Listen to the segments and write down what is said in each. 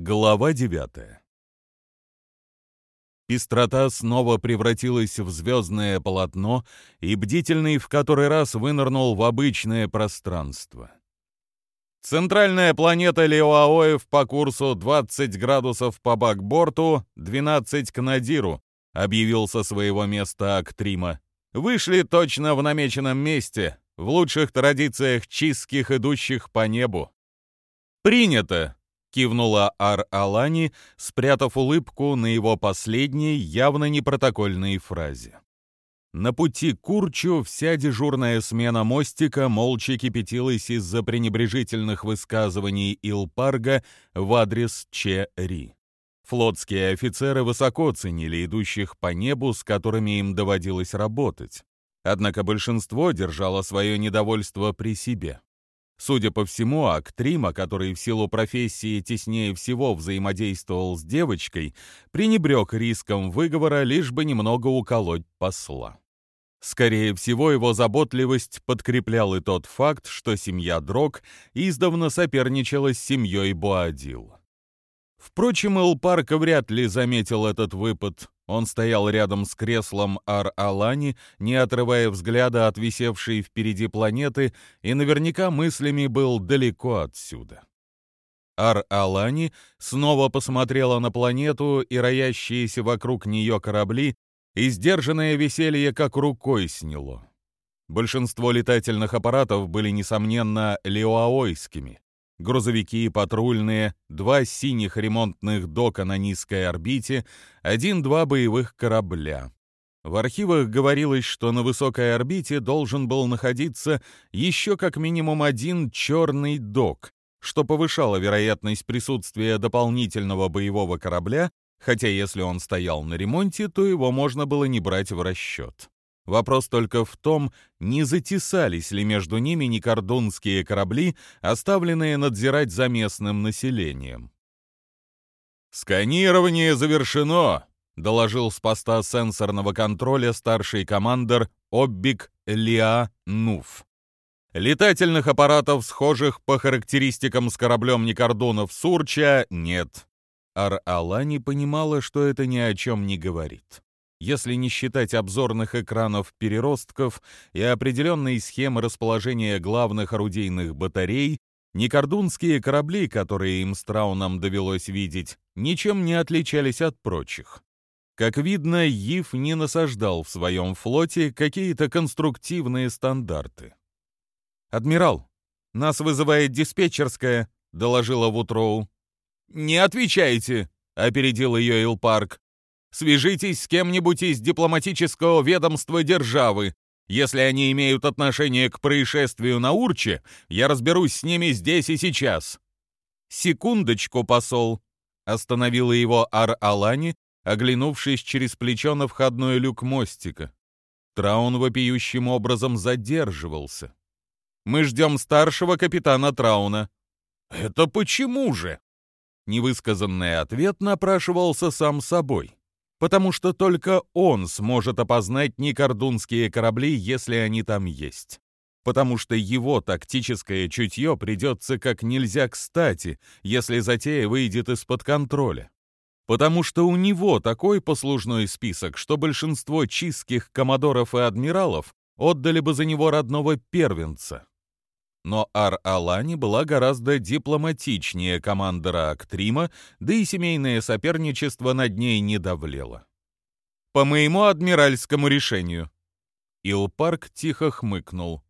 Глава 9 Пестрота снова превратилась в звездное полотно, и бдительный в который раз вынырнул в обычное пространство. Центральная планета Леоаоев по курсу 20 градусов по бакборту, 12 к Надиру, объявил со своего места Актрима. Вышли точно в намеченном месте, в лучших традициях чистских, идущих по небу. «Принято!» — кивнула Ар-Алани, спрятав улыбку на его последней, явно не протокольной фразе. На пути к Курчу вся дежурная смена мостика молча кипятилась из-за пренебрежительных высказываний Илпарга в адрес Че-Ри. Флотские офицеры высоко ценили идущих по небу, с которыми им доводилось работать. Однако большинство держало свое недовольство при себе. Судя по всему, Актрима, который в силу профессии теснее всего взаимодействовал с девочкой, пренебрег риском выговора, лишь бы немного уколоть посла. Скорее всего, его заботливость подкреплял и тот факт, что семья Дрог издавна соперничала с семьей Буадил. Впрочем, Элпарка вряд ли заметил этот выпад. Он стоял рядом с креслом Ар-Алани, не отрывая взгляда от висевшей впереди планеты, и наверняка мыслями был далеко отсюда. Ар-Алани снова посмотрела на планету и роящиеся вокруг нее корабли, и сдержанное веселье как рукой сняло. Большинство летательных аппаратов были, несомненно, леоаойскими грузовики и патрульные, два синих ремонтных дока на низкой орбите, один-два боевых корабля. В архивах говорилось, что на высокой орбите должен был находиться еще как минимум один черный док, что повышало вероятность присутствия дополнительного боевого корабля, хотя если он стоял на ремонте, то его можно было не брать в расчет. Вопрос только в том, не затесались ли между ними некордонские корабли, оставленные надзирать за местным населением. «Сканирование завершено», — доложил с поста сенсорного контроля старший командир Оббик Лиа Нуф. Летательных аппаратов, схожих по характеристикам с кораблем Никордонов Сурча, нет. Ар-Алани понимала, что это ни о чем не говорит если не считать обзорных экранов переростков и определенной схемы расположения главных орудийных батарей, некордунские корабли, которые им с Трауном довелось видеть, ничем не отличались от прочих. Как видно, Ив не насаждал в своем флоте какие-то конструктивные стандарты. «Адмирал, нас вызывает диспетчерская», — доложила Вутроу. «Не отвечайте», — опередил ее Илпарк. Свяжитесь с кем-нибудь из дипломатического ведомства державы. Если они имеют отношение к происшествию на Урче, я разберусь с ними здесь и сейчас». «Секундочку, посол», — остановила его Ар-Алани, оглянувшись через плечо на входной люк мостика. Траун вопиющим образом задерживался. «Мы ждем старшего капитана Трауна». «Это почему же?» Невысказанный ответ напрашивался сам собой потому что только он сможет опознать некордунские корабли, если они там есть. Потому что его тактическое чутье придется как нельзя кстати, если затея выйдет из-под контроля. Потому что у него такой послужной список, что большинство чистских коммодоров и адмиралов отдали бы за него родного первенца. Но Ар-Алани была гораздо дипломатичнее командора Актрима, да и семейное соперничество над ней не давлело. «По моему адмиральскому решению». Илпарк тихо хмыкнул.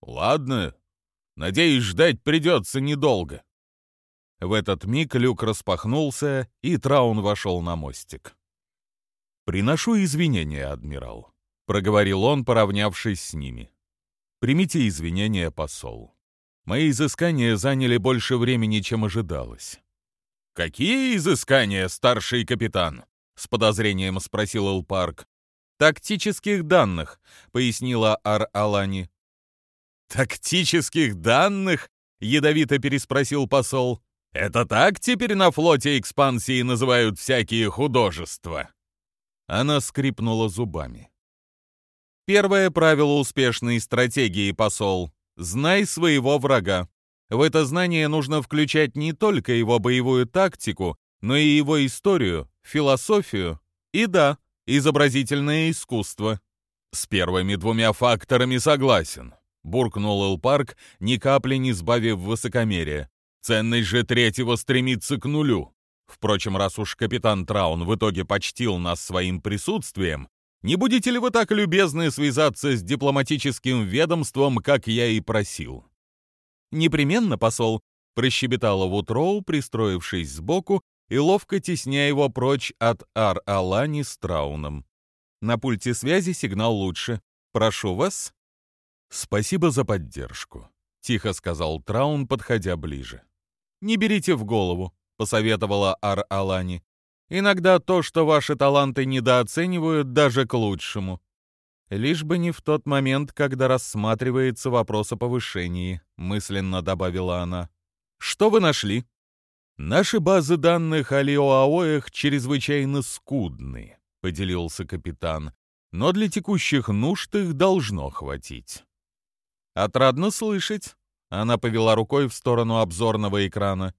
«Ладно, надеюсь, ждать придется недолго». В этот миг люк распахнулся, и Траун вошел на мостик. «Приношу извинения, адмирал», — проговорил он, поравнявшись с ними. Примите извинения, посол. Мои изыскания заняли больше времени, чем ожидалось. «Какие изыскания, старший капитан?» — с подозрением спросил Элпарк. «Тактических данных», — пояснила Ар-Алани. «Тактических данных?» — ядовито переспросил посол. «Это так теперь на флоте экспансии называют всякие художества?» Она скрипнула зубами. Первое правило успешной стратегии, посол. Знай своего врага. В это знание нужно включать не только его боевую тактику, но и его историю, философию и, да, изобразительное искусство. С первыми двумя факторами согласен, буркнул Элпарк, ни капли не сбавив высокомерия. Ценность же третьего стремится к нулю. Впрочем, раз уж капитан Траун в итоге почтил нас своим присутствием, не будете ли вы так любезны связаться с дипломатическим ведомством, как я и просил? Непременно, посол, прощебетала Вутроу, пристроившись сбоку и ловко тесняя его прочь от Ар-Алани с Трауном. На пульте связи сигнал лучше. Прошу вас. Спасибо за поддержку, тихо сказал Траун, подходя ближе. Не берите в голову, посоветовала Ар-Алани. Иногда то, что ваши таланты недооценивают, даже к лучшему. Лишь бы не в тот момент, когда рассматривается вопрос о повышении, мысленно добавила она. Что вы нашли? Наши базы данных о Лиоаоях чрезвычайно скудны, поделился капитан, но для текущих нужд их должно хватить. Отрадно слышать. Она повела рукой в сторону обзорного экрана.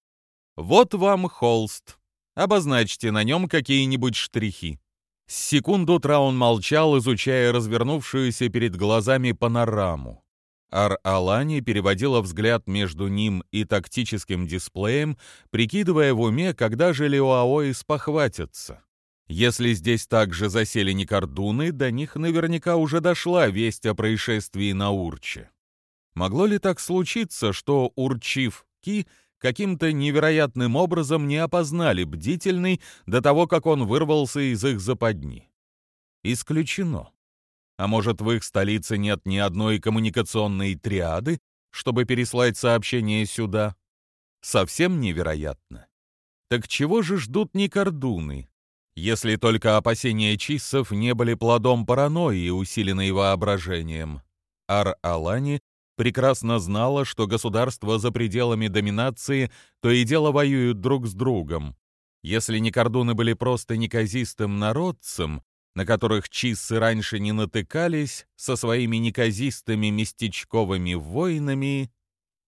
Вот вам холст. Обозначьте на нем какие-нибудь штрихи. С секунду Траун молчал, изучая развернувшуюся перед глазами панораму. Ар-Алани переводила взгляд между ним и тактическим дисплеем, прикидывая в уме, когда же Леоаои спохватятся. Если здесь также засели Никордуны, до них наверняка уже дошла весть о происшествии на Урче. Могло ли так случиться, что Урчив Ки каким-то невероятным образом не опознали бдительный до того, как он вырвался из их западни? Исключено. А может, в их столице нет ни одной коммуникационной триады, чтобы переслать сообщение сюда? Совсем невероятно. Так чего же ждут Никордуны? Если только опасения чиссов не были плодом паранойи, усиленной воображением. Ар-Алани прекрасно знала, что государства за пределами доминации то и дело воюют друг с другом. Если Никордуны были просто неказистым народцем, на которых чиссы раньше не натыкались со своими неказистыми местечковыми воинами.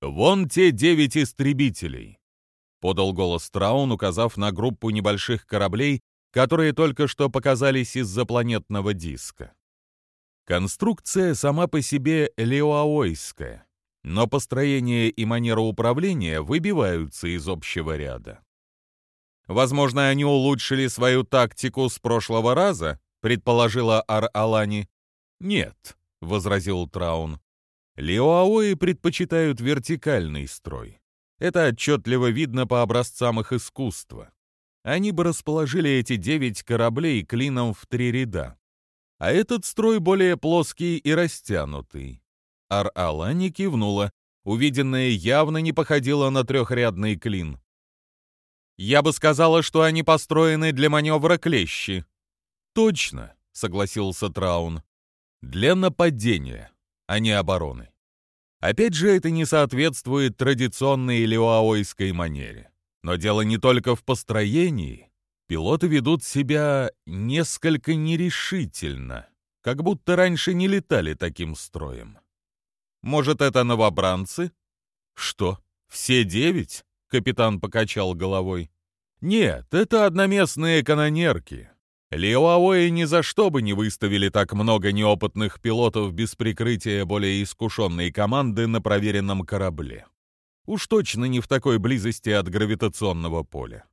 «Вон те девять истребителей!» — подал голос Траун, указав на группу небольших кораблей, которые только что показались из-за планетного диска. Конструкция сама по себе леоаойская, но построение и манера управления выбиваются из общего ряда. Возможно, они улучшили свою тактику с прошлого раза, предположила Ар-Алани. «Нет», — возразил Траун. «Лиоаои предпочитают вертикальный строй. Это отчетливо видно по образцам их искусства. Они бы расположили эти девять кораблей клином в три ряда. А этот строй более плоский и растянутый». Ар-Алани кивнула. Увиденное явно не походило на трехрядный клин. «Я бы сказала, что они построены для маневра клещи», «Точно», — согласился Траун. «Для нападения, а не обороны. Опять же, это не соответствует традиционной леоаойской манере. Но дело не только в построении. Пилоты ведут себя несколько нерешительно, как будто раньше не летали таким строем. Может, это новобранцы? Что, все девять? Капитан покачал головой. Нет, это одноместные канонерки, Лиоаои ни за что бы не выставили так много неопытных пилотов без прикрытия более искушенной команды на проверенном корабле. Уж точно не в такой близости от гравитационного поля.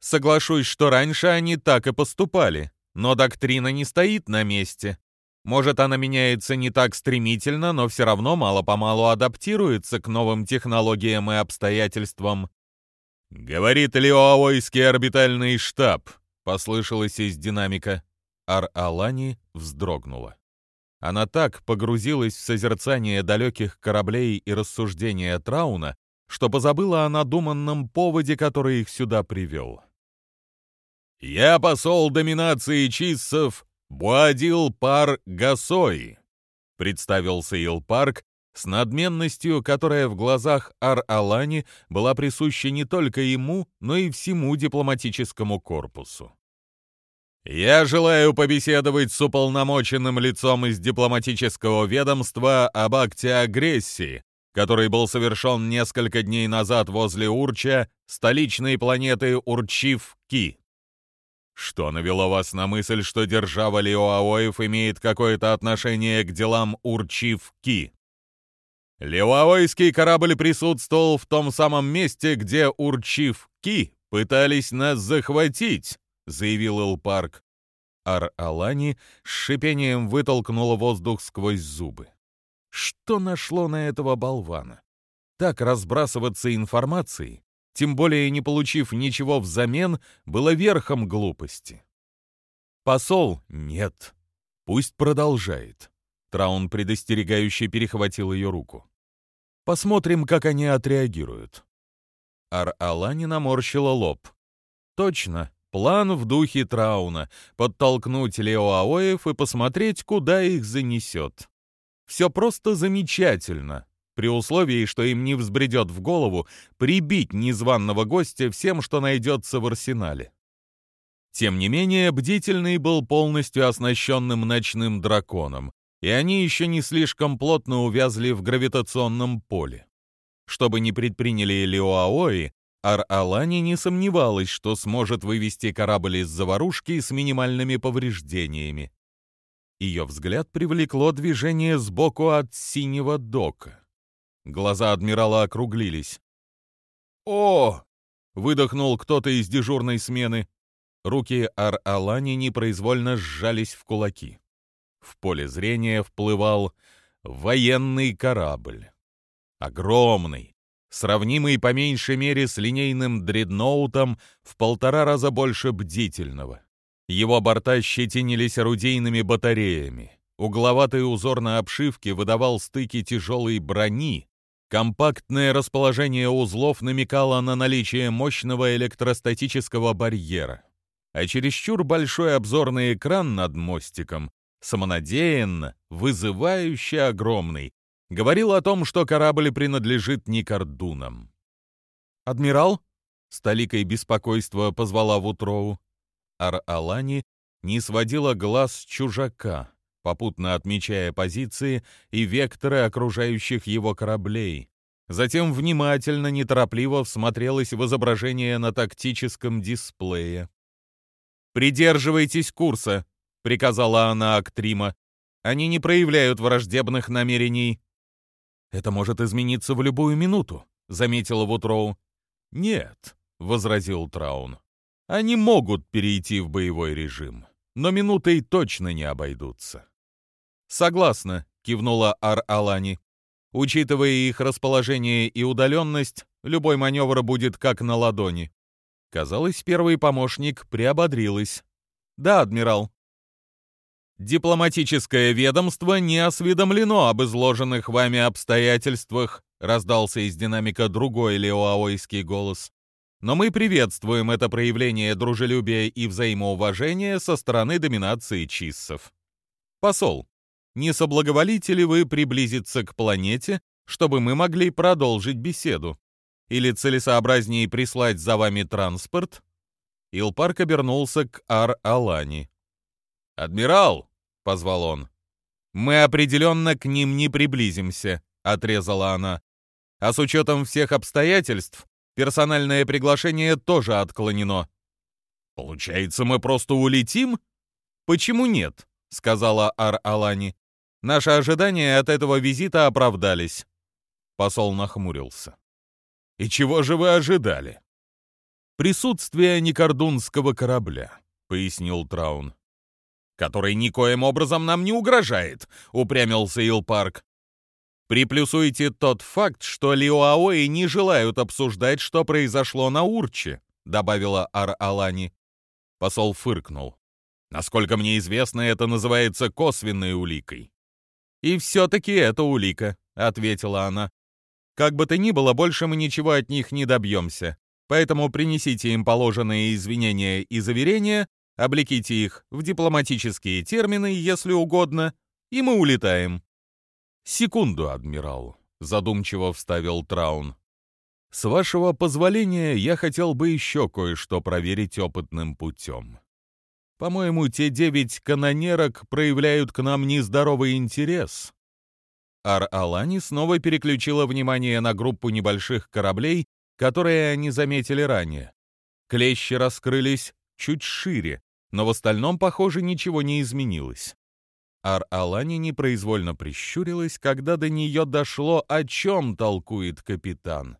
Соглашусь, что раньше они так и поступали, но доктрина не стоит на месте. Может, она меняется не так стремительно, но все равно мало-помалу адаптируется к новым технологиям и обстоятельствам. Говорит Лиоаойский орбитальный штаб, послышалось из динамика. Ар-Алани вздрогнула. Она так погрузилась в созерцание далеких кораблей и рассуждения Трауна, что позабыла о надуманном поводе, который их сюда привел. «Я посол доминации чиссов Буадил Пар Гасой», — представился Илпарк с надменностью, которая в глазах Ар-Алани была присуща не только ему, но и всему дипломатическому корпусу. «Я желаю побеседовать с уполномоченным лицом из дипломатического ведомства об акте агрессии, который был совершен несколько дней назад возле Урча, столичной планеты Урчив-Ки. Что навело вас на мысль, что держава Лиоаоев имеет какое-то отношение к делам Урчив-Ки? Лиоаойский корабль присутствовал в том самом месте, где Урчив-Ки пытались нас захватить, заявил Илпарк. Ар-Алани с шипением вытолкнула воздух сквозь зубы. Что нашло на этого болвана? Так разбрасываться информацией, тем более не получив ничего взамен, было верхом глупости. Посол — нет. Пусть продолжает. Траун предостерегающе перехватил ее руку. Посмотрим, как они отреагируют. Ар-Алани наморщила лоб. Точно, план в духе Трауна — подтолкнуть Леоаоев и посмотреть, куда их занесет. Все просто замечательно, при условии, что им не взбредет в голову прибить незваного гостя всем, что найдется в арсенале. Тем не менее, бдительный был полностью оснащенным ночным драконом, и они еще не слишком плотно увязли в гравитационном поле. Чтобы не предприняли Леоаои, Ар-Алани не сомневалась, что сможет вывести корабль из заварушки с минимальными повреждениями. Ее взгляд привлекло движение сбоку от синего дока. Глаза адмирала округлились. «О!» — выдохнул кто-то из дежурной смены. Руки Ар-Алани непроизвольно сжались в кулаки. В поле зрения вплывал военный корабль. Огромный, сравнимый по меньшей мере с линейным дредноутом в полтора раза больше бдительного. Его борта щетинились орудийными батареями. Угловатый узор на обшивке выдавал стыки тяжелой брони. Компактное расположение узлов намекало на наличие мощного электростатического барьера. А чересчур большой обзорный экран над мостиком, самонадеянно, вызывающе огромный, говорил о том, что корабль принадлежит Никардунам. «Адмирал?» — с толикой беспокойства позвала Вутроу. Ар-Алани не сводила глаз чужака, попутно отмечая позиции и векторы окружающих его кораблей. Затем внимательно, неторопливо всмотрелась в изображение на тактическом дисплее. «Придерживайтесь курса», — приказала она Актрима. «Они не проявляют враждебных намерений». «Это может измениться в любую минуту», — заметила Вутроу. «Нет», — возразил Траун. Они могут перейти в боевой режим, но минутой точно не обойдутся. «Согласна», — кивнула Ар-Алани. «Учитывая их расположение и удаленность, любой маневр будет как на ладони». Казалось, первый помощник приободрилась. «Да, адмирал». «Дипломатическое ведомство не осведомлено об изложенных вами обстоятельствах», раздался из динамика другой леоаойский голос но мы приветствуем это проявление дружелюбия и взаимоуважения со стороны доминации чиссов. Посол, не соблаговолите ли вы приблизиться к планете, чтобы мы могли продолжить беседу? Или целесообразнее прислать за вами транспорт?» Илпарк обернулся к Ар-Алани. «Адмирал!» — позвал он. «Мы определенно к ним не приблизимся», — отрезала она. «А с учетом всех обстоятельств Персональное приглашение тоже отклонено. Получается, мы просто улетим? Почему нет? сказала Ар-Алани. Наши ожидания от этого визита оправдались. Посол нахмурился. И чего же вы ожидали? Присутствие некордунского корабля, пояснил Траун. Который никоим образом нам не угрожает, упрямился Илпарк. Приплюсуйте тот факт, что Лиоаои не желают обсуждать, что произошло на Урче, добавила Ар-Алани. Посол фыркнул. Насколько мне известно, это называется косвенной уликой. И все-таки это улика, ответила она. Как бы то ни было, больше мы ничего от них не добьемся. Поэтому принесите им положенные извинения и заверения, облеките их в дипломатические термины, если угодно, и мы улетаем. «Секунду, адмирал», — задумчиво вставил Траун. «С вашего позволения я хотел бы еще кое-что проверить опытным путем. По-моему, те девять канонерок проявляют к нам нездоровый интерес. Ар-Алани снова переключила внимание на группу небольших кораблей, которые они заметили ранее. Клещи раскрылись чуть шире, но в остальном, похоже, ничего не изменилось. Ар-Алани непроизвольно прищурилась, когда до нее дошло, о чем толкует капитан.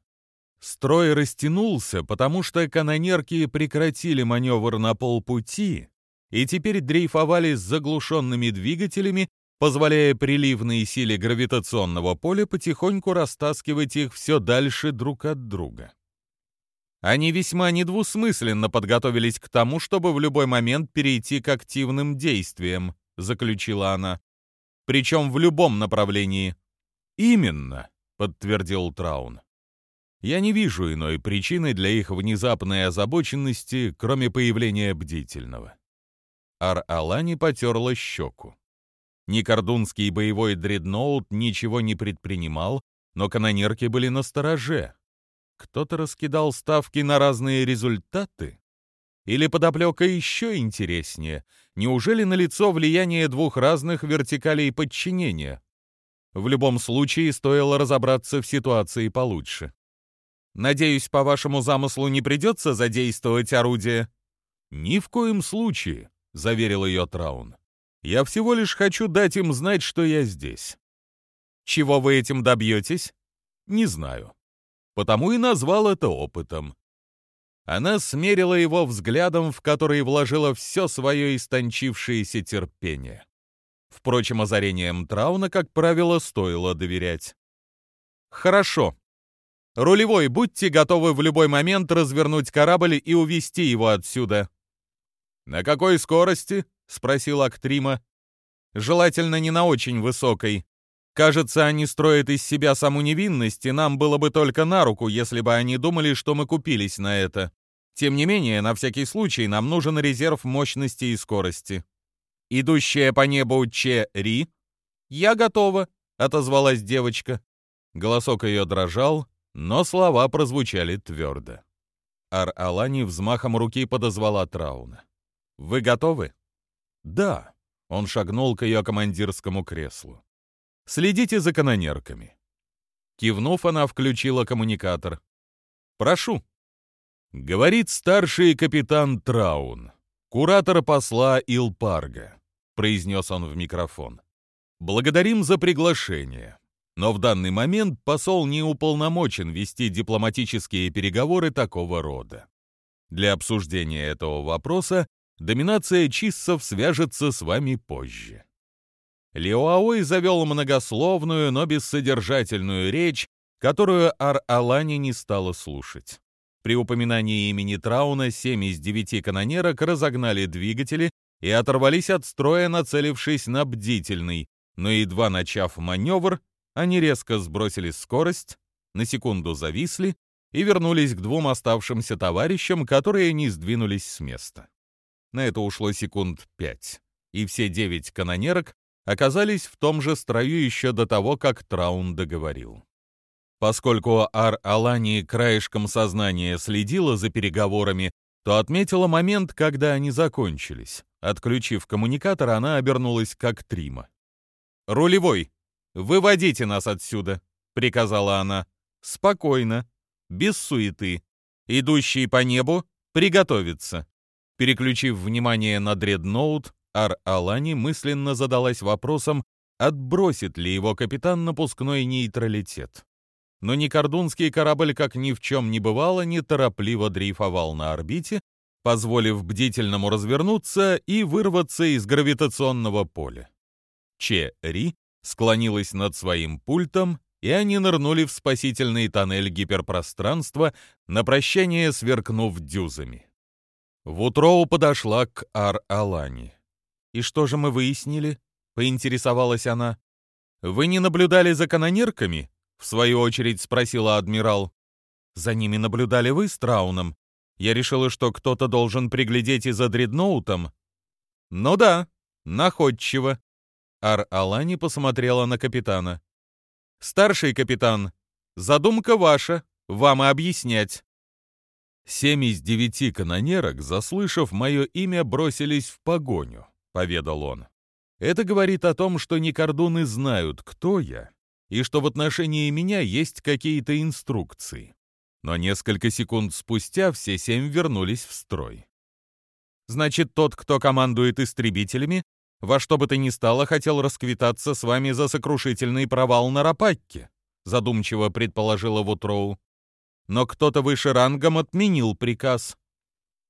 Строй растянулся, потому что канонерки прекратили маневр на полпути и теперь дрейфовали с заглушенными двигателями, позволяя приливной силе гравитационного поля потихоньку растаскивать их все дальше друг от друга. Они весьма недвусмысленно подготовились к тому, чтобы в любой момент перейти к активным действиям, заключила она. Причем в любом направлении. Именно, подтвердил Траун. Я не вижу иной причины для их внезапной озабоченности, кроме появления бдительного. Ар-Алани потерла щеку. Никордунский боевой дредноут ничего не предпринимал, но канонерки были на стороже. Кто-то раскидал ставки на разные результаты? Или подоплека еще интереснее? Неужели налицо влияние двух разных вертикалей подчинения? В любом случае, стоило разобраться в ситуации получше. Надеюсь, по вашему замыслу не придется задействовать орудие? Ни в коем случае, заверил ее Траун. Я всего лишь хочу дать им знать, что я здесь. Чего вы этим добьетесь? Не знаю. Потому и назвал это опытом. Она смерила его взглядом, в который вложила все свое истончившееся терпение. Впрочем, озарением Трауна, как правило, стоило доверять. «Хорошо», Рулевой, будьте готовы в любой момент развернуть корабль и увести его отсюда». «На какой скорости?» — спросил Актрима. «Желательно не на очень высокой. Кажется, они строят из себя саму невинность, и нам было бы только на руку, если бы они думали, что мы купились на это. Тем не менее, на всякий случай нам нужен резерв мощности и скорости. Идущая по небу Че-Ри?» «Я готова», — отозвалась девочка. Голосок ее дрожал, но слова прозвучали твердо. Ар-Алани взмахом руки подозвала Трауна. «Вы готовы?» «Да», — он шагнул к ее командирскому креслу. «Следите за канонерками». Кивнув, она включила коммуникатор. «Прошу». Говорит старший капитан Траун, куратор посла Илпарга, произнес он в микрофон. Благодарим за приглашение. Но в данный момент посол не уполномочен вести дипломатические переговоры такого рода. Для обсуждения этого вопроса доминация чиссов свяжется с вами позже. Леоаой завел многословную, но бессодержательную речь, которую Ар-Алани не стала слушать. При упоминании имени Трауна семь из девяти канонерок разогнали двигатели и оторвались от строя, нацелившись на бдительный, но едва начав маневр, они резко сбросили скорость, на секунду зависли и вернулись к двум оставшимся товарищам, которые не сдвинулись с места. На это ушло секунд пять, и все девять канонерок оказались в том же строю еще до того, как Траун договорил. Поскольку Ар-Алани краешком сознания следила за переговорами, то отметила момент, когда они закончились. Отключив коммуникатор, она обернулась как Трима. «Рулевой, «Выводите нас отсюда», — приказала она. «Спокойно, без суеты. Идущий по небу приготовиться». Переключив внимание на дредноут, Ар-Алани мысленно задалась вопросом, отбросит ли его капитан напускной нейтралитет. Но Никордунский корабль, как ни в чем не бывало, неторопливо дрейфовал на орбите, позволив бдительному развернуться и вырваться из гравитационного поля. Че-Ри склонилась над своим пультом, и они нырнули в спасительный тоннель гиперпространства, на прощание сверкнув дюзами. Вутроу подошла к Ар-Алани. «И что же мы выяснили?» — поинтересовалась она. «Вы не наблюдали за канонерками?» — в свою очередь спросила адмирал. «За ними наблюдали вы с Трауном. Я решила, что кто-то должен приглядеть и за дредноутом». «Ну да, находчиво», Ар-Алани посмотрела на капитана. «Старший капитан, задумка ваша, вам и объяснять». «Семь из девяти канонерок, заслышав мое имя, бросились в погоню», — поведал он. «Это говорит о том, что Никордуны знают, кто я, и что в отношении меня есть какие-то инструкции. Но несколько секунд спустя все семь вернулись в строй. Значит, тот, кто командует истребителями, во что бы то ни стало, хотел расквитаться с вами за сокрушительный провал на Рапакке, задумчиво предположила Вутроу. Но кто-то выше рангом отменил приказ.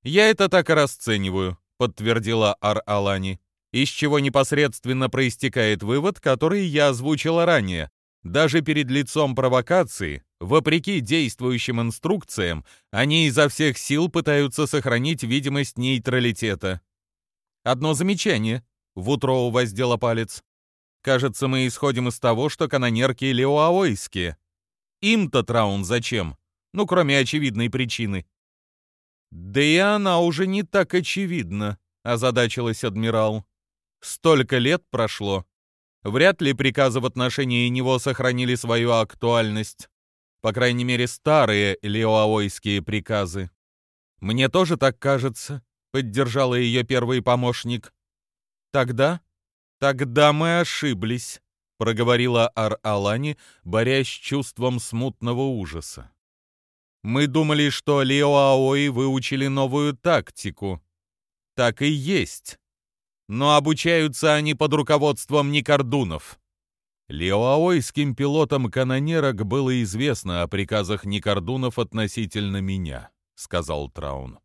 Я это так и расцениваю, подтвердила Ар-Алани, из чего непосредственно проистекает вывод, который я озвучила ранее. Даже перед лицом провокации, вопреки действующим инструкциям, они изо всех сил пытаются сохранить видимость нейтралитета. Одно замечание. Вутроу воздела палец. Кажется, мы исходим из того, что канонерки леоаойские. Им-то Траун зачем? Ну, кроме очевидной причины. Да и она уже не так очевидна, озадачилась адмирал. Столько лет прошло. Вряд ли приказы в отношении него сохранили свою актуальность. По крайней мере, старые леоаойские приказы. «Мне тоже так кажется», — поддержала ее первый помощник. «Тогда? Тогда мы ошиблись», — проговорила Ар-Алани, борясь с чувством смутного ужаса. «Мы думали, что Леоаои выучили новую тактику. Так и есть но обучаются они под руководством Никордунов. Леоаойским пилотам канонерок было известно о приказах Никордунов относительно меня, сказал Траун.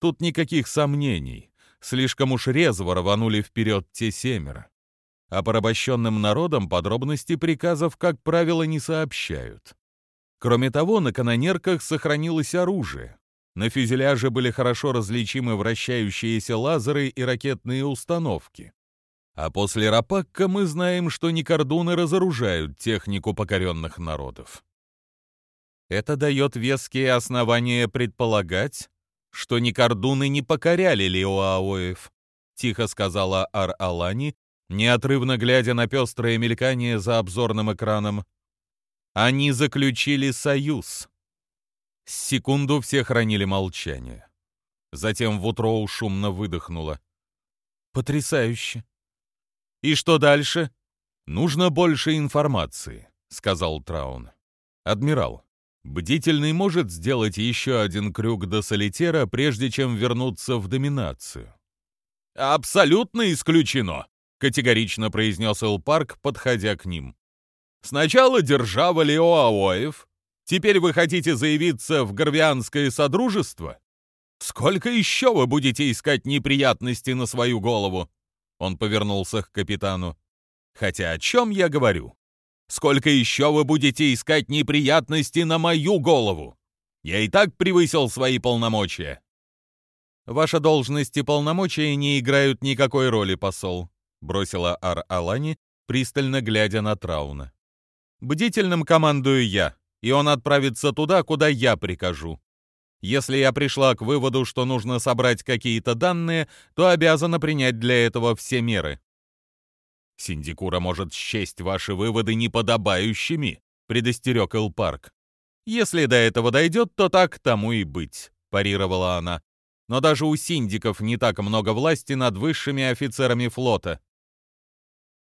Тут никаких сомнений. Слишком уж резво рванули вперед те семеро. А порабощенным народам подробности приказов, как правило, не сообщают. Кроме того, на канонерках сохранилось оружие. На фюзеляже были хорошо различимы вращающиеся лазеры и ракетные установки. А после Рапакка мы знаем, что Никордуны разоружают технику покоренных народов. Это дает веские основания предполагать, что Никордуны не покоряли Лиоаоев, тихо сказала Ар-Алани, неотрывно глядя на пестрое мелькание за обзорным экраном. Они заключили союз. Секунду все хранили молчание. Затем Вутроу шумно выдохнула. «Потрясающе!» «И что дальше?» «Нужно больше информации», — сказал Траун. «Адмирал, Бдительный может сделать еще один крюк до Солитера, прежде чем вернуться в доминацию». «Абсолютно исключено», — категорично произнес Элпарк, подходя к ним. «Сначала держава Леоаоев, Теперь вы хотите заявиться в Горвианское Содружество? Сколько еще вы будете искать неприятности на свою голову?» Он повернулся к капитану. «Хотя о чем я говорю? Сколько еще вы будете искать неприятности на мою голову? Я и так превысил свои полномочия». «Ваша должность и полномочия не играют никакой роли, посол», бросила Ар-Алани, пристально глядя на Трауна. «Бдительным командую я, и он отправится туда, куда я прикажу. Если я пришла к выводу, что нужно собрать какие-то данные, то обязана принять для этого все меры. Синдикура может счесть ваши выводы неподобающими, предостерег Элпарк. Если до этого дойдет, то так тому и быть, парировала она. Но даже у синдиков не так много власти над высшими офицерами флота.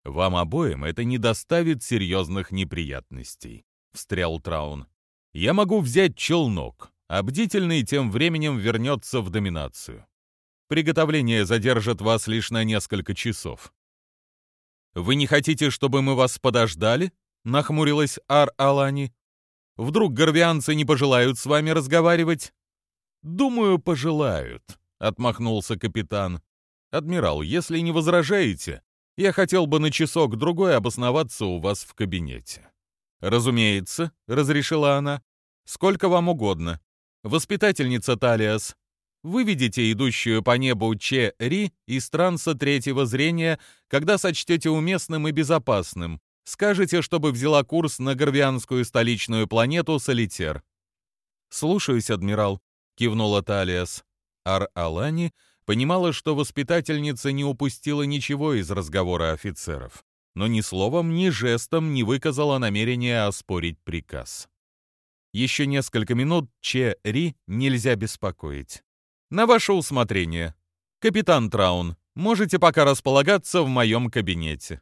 Вам обоим это не доставит серьезных неприятностей встрял Траун. «Я могу взять челнок, а бдительный тем временем вернется в доминацию. Приготовление задержит вас лишь на несколько часов». «Вы не хотите, чтобы мы вас подождали?» — нахмурилась Ар-Алани. «Вдруг горвианцы не пожелают с вами разговаривать?» «Думаю, пожелают», — отмахнулся капитан. «Адмирал, если не возражаете, я хотел бы на часок-другой обосноваться у вас в кабинете». «Разумеется», — разрешила она. «Сколько вам угодно. Воспитательница Талиас, выведите идущую по небу Че Ри из транса третьего зрения, когда сочтете уместным и безопасным. Скажите, чтобы взяла курс на горвианскую столичную планету Солитер». «Слушаюсь, адмирал», — кивнула Талиас. Ар-Алани понимала, что воспитательница не упустила ничего из разговора офицеров но ни словом, ни жестом не выказала намерения оспорить приказ. Еще несколько минут Че Ри нельзя беспокоить. На ваше усмотрение. Капитан Траун, можете пока располагаться в моем кабинете.